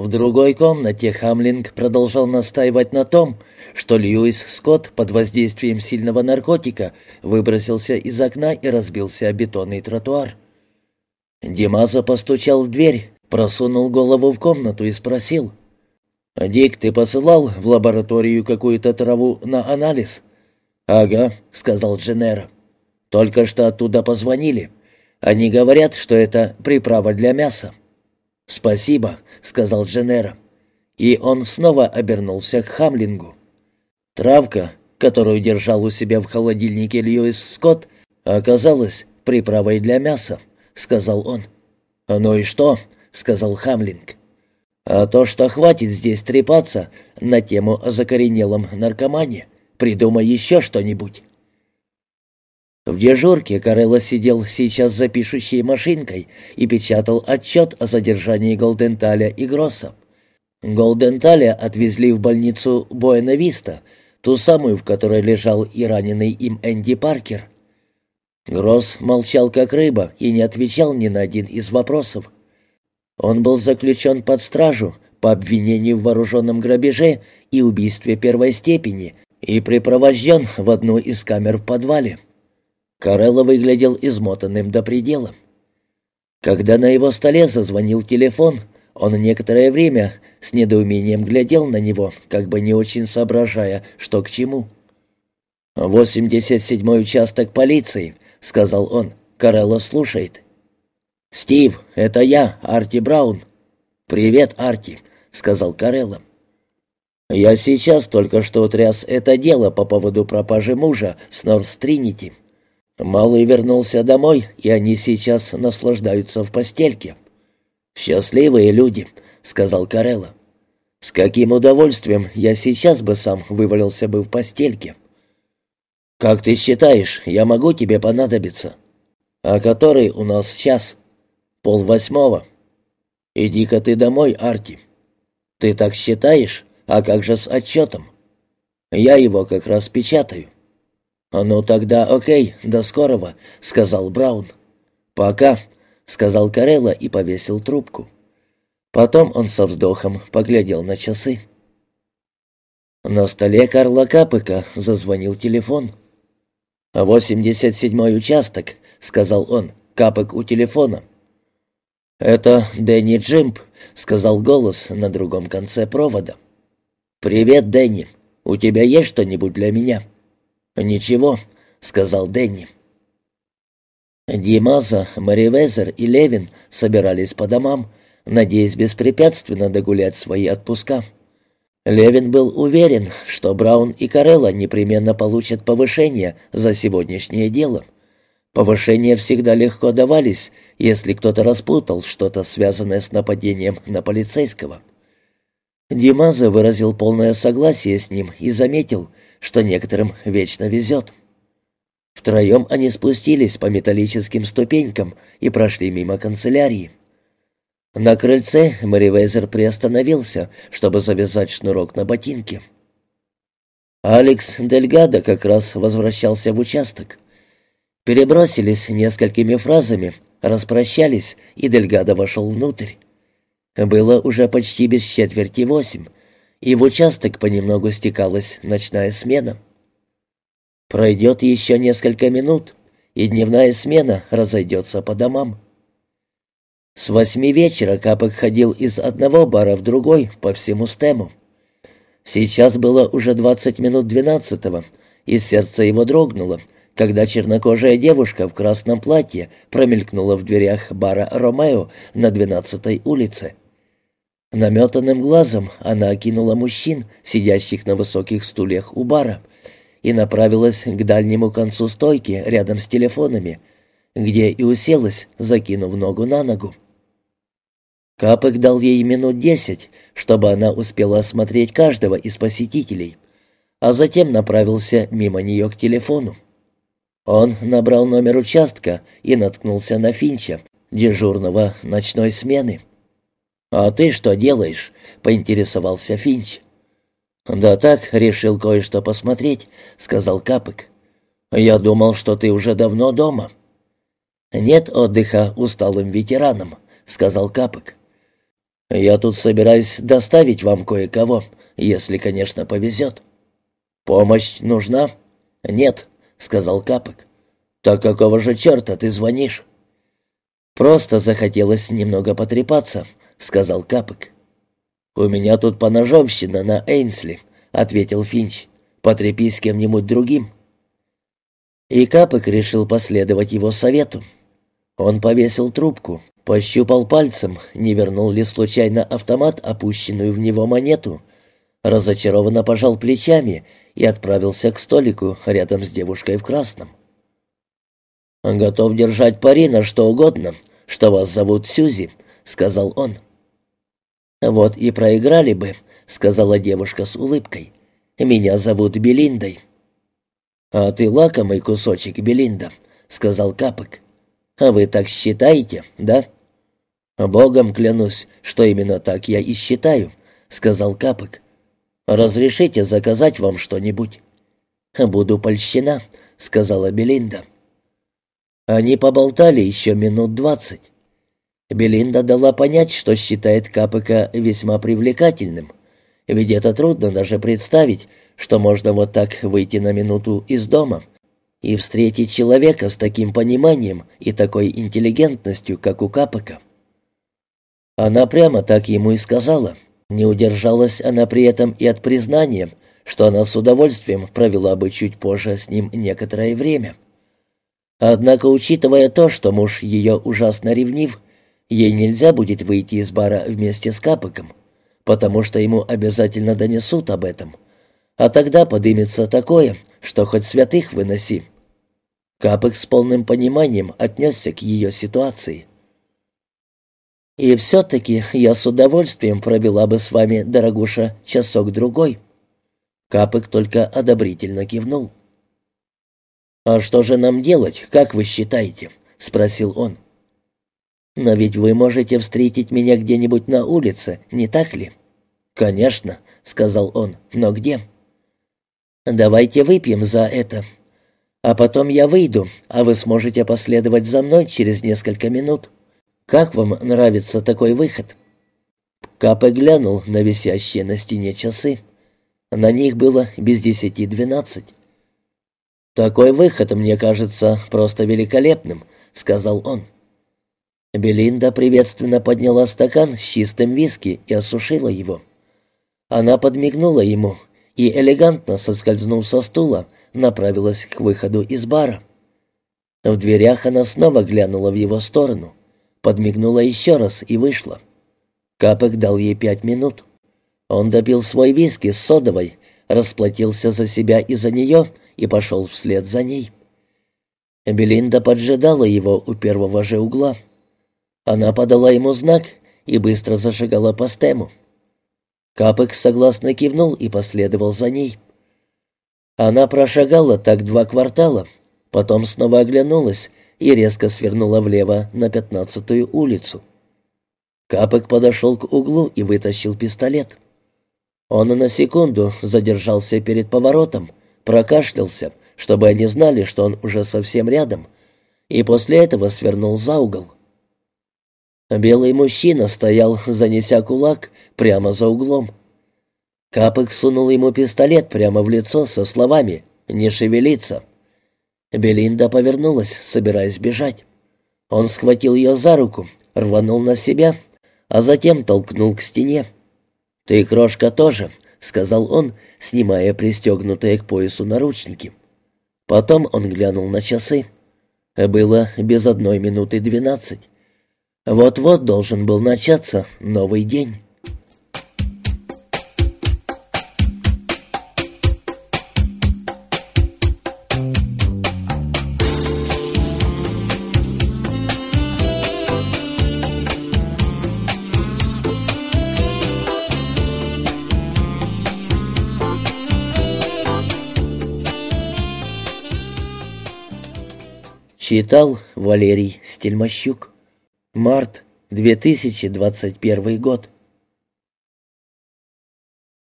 В другой комнате Хамлинг продолжал настаивать на том, что Льюис Скотт под воздействием сильного наркотика выбросился из окна и разбился о бетонный тротуар. Димазо постучал в дверь, просунул голову в комнату и спросил. «Дик, ты посылал в лабораторию какую-то траву на анализ?» «Ага», — сказал Дженера. «Только что оттуда позвонили. Они говорят, что это приправа для мяса». «Спасибо», — сказал Дженера. И он снова обернулся к Хамлингу. Травка, которую держал у себя в холодильнике Льюис Скотт, оказалась приправой для мяса, — сказал он. «Ну и что?» — сказал Хамлинг. «А то, что хватит здесь трепаться на тему о закоренелом наркомане. Придумай еще что-нибудь». В дежурке Карелла сидел сейчас за пишущей машинкой и печатал отчет о задержании Голденталя и Гросса. Голденталя отвезли в больницу Буэна-Виста, ту самую, в которой лежал и раненый им Энди Паркер. Гросс молчал как рыба и не отвечал ни на один из вопросов. Он был заключен под стражу по обвинению в вооруженном грабеже и убийстве первой степени и припровожден в одну из камер в подвале. Карелло выглядел измотанным до предела. Когда на его столе зазвонил телефон, он некоторое время с недоумением глядел на него, как бы не очень соображая, что к чему. «Восемьдесят седьмой участок полиции», — сказал он. Карелло слушает. «Стив, это я, Арти Браун». «Привет, Арти», — сказал Карелло. «Я сейчас только что тряс это дело по поводу пропажи мужа с Норс Тринити. Малый вернулся домой, и они сейчас наслаждаются в постельке. «Счастливые люди», — сказал Карелла. «С каким удовольствием я сейчас бы сам вывалился бы в постельке». «Как ты считаешь, я могу тебе понадобиться?» «А который у нас час?» «Пол восьмого». «Иди-ка ты домой, Арти». «Ты так считаешь? А как же с отчетом?» «Я его как раз печатаю». «Ну тогда окей, до скорого», — сказал Браун. «Пока», — сказал Карелла и повесил трубку. Потом он со вздохом поглядел на часы. На столе Карла Капыка зазвонил телефон. «Восемьдесят седьмой участок», — сказал он, — «Капык у телефона». «Это Дэнни Джимп», — сказал голос на другом конце провода. «Привет, Дэнни. У тебя есть что-нибудь для меня?» «Ничего», — сказал Дэнни. Димаза, Маривезер и Левин собирались по домам, надеясь беспрепятственно догулять свои отпуска. Левин был уверен, что Браун и Карелла непременно получат повышение за сегодняшнее дело. Повышения всегда легко давались, если кто-то распутал что-то, связанное с нападением на полицейского. Димаза выразил полное согласие с ним и заметил, что некоторым вечно везет. Втроем они спустились по металлическим ступенькам и прошли мимо канцелярии. На крыльце Мэривейзер приостановился, чтобы завязать шнурок на ботинке. Алекс Дельгадо как раз возвращался в участок. Перебросились несколькими фразами, распрощались, и Дельгадо вошел внутрь. Было уже почти без четверти восемь, и в участок понемногу стекалась ночная смена. Пройдет еще несколько минут, и дневная смена разойдется по домам. С восьми вечера Капок ходил из одного бара в другой по всему стему. Сейчас было уже двадцать минут двенадцатого, и сердце его дрогнуло, когда чернокожая девушка в красном платье промелькнула в дверях бара «Ромео» на двенадцатой улице. Наметанным глазом она окинула мужчин, сидящих на высоких стульях у бара, и направилась к дальнему концу стойки рядом с телефонами, где и уселась, закинув ногу на ногу. Капык дал ей минут десять, чтобы она успела осмотреть каждого из посетителей, а затем направился мимо нее к телефону. Он набрал номер участка и наткнулся на Финча, дежурного ночной смены. «А ты что делаешь?» — поинтересовался Финч. «Да так, решил кое-что посмотреть», — сказал Капык. «Я думал, что ты уже давно дома». «Нет отдыха усталым ветеранам», — сказал Капык. «Я тут собираюсь доставить вам кое-кого, если, конечно, повезет». «Помощь нужна?» «Нет», — сказал Капок. «Так какого же черта ты звонишь?» «Просто захотелось немного потрепаться», — сказал Капок. «У меня тут поножовщина на Эйнсли», — ответил Финч. «Потрепись с кем-нибудь другим». И Капок решил последовать его совету. Он повесил трубку, пощупал пальцем, не вернул ли случайно автомат опущенную в него монету, разочарованно пожал плечами и отправился к столику рядом с девушкой в красном. «Готов держать пари на что угодно, что вас зовут Сюзи», — сказал он. «Вот и проиграли бы», — сказала девушка с улыбкой. «Меня зовут Белиндой». «А ты лакомый кусочек, Белинда», — сказал Капок. «А вы так считаете, да?» «Богом клянусь, что именно так я и считаю», — сказал Капок. «Разрешите заказать вам что-нибудь?» «Буду польщена», — сказала Белинда. Они поболтали еще минут двадцать. Белинда дала понять, что считает Капыка весьма привлекательным, ведь это трудно даже представить, что можно вот так выйти на минуту из дома и встретить человека с таким пониманием и такой интеллигентностью, как у Капыка. Она прямо так ему и сказала. Не удержалась она при этом и от признания, что она с удовольствием провела бы чуть позже с ним некоторое время. Однако, учитывая то, что муж ее ужасно ревнив, Ей нельзя будет выйти из бара вместе с Капыком, потому что ему обязательно донесут об этом. А тогда подымется такое, что хоть святых выноси. Капык с полным пониманием отнесся к ее ситуации. «И все-таки я с удовольствием провела бы с вами, дорогуша, часок-другой». Капык только одобрительно кивнул. «А что же нам делать, как вы считаете?» — спросил он. Но ведь вы можете встретить меня где-нибудь на улице, не так ли? Конечно, сказал он. Но где? Давайте выпьем за это. А потом я выйду, а вы сможете последовать за мной через несколько минут. Как вам нравится такой выход? Капе глянул на висящие на стене часы. На них было без десяти двенадцать. «Такой выход мне кажется просто великолепным», — сказал он. Белинда приветственно подняла стакан с чистым виски и осушила его. Она подмигнула ему и, элегантно соскользнув со стула, направилась к выходу из бара. В дверях она снова глянула в его сторону, подмигнула еще раз и вышла. Капек дал ей пять минут. Он допил свой виски с содовой, расплатился за себя и за нее и пошел вслед за ней. Белинда поджидала его у первого же угла. Она подала ему знак и быстро зашагала по стему. Капек согласно кивнул и последовал за ней. Она прошагала так два квартала, потом снова оглянулась и резко свернула влево на пятнадцатую улицу. Капек подошел к углу и вытащил пистолет. Он на секунду задержался перед поворотом, прокашлялся, чтобы они знали, что он уже совсем рядом, и после этого свернул за угол. Белый мужчина стоял, занеся кулак, прямо за углом. Капок сунул ему пистолет прямо в лицо со словами «Не шевелиться». Белинда повернулась, собираясь бежать. Он схватил ее за руку, рванул на себя, а затем толкнул к стене. «Ты, крошка, тоже», — сказал он, снимая пристегнутые к поясу наручники. Потом он глянул на часы. Было без одной минуты двенадцать. Вот-вот должен был начаться новый день. Читал Валерий Стельмощук. Март, 2021 год.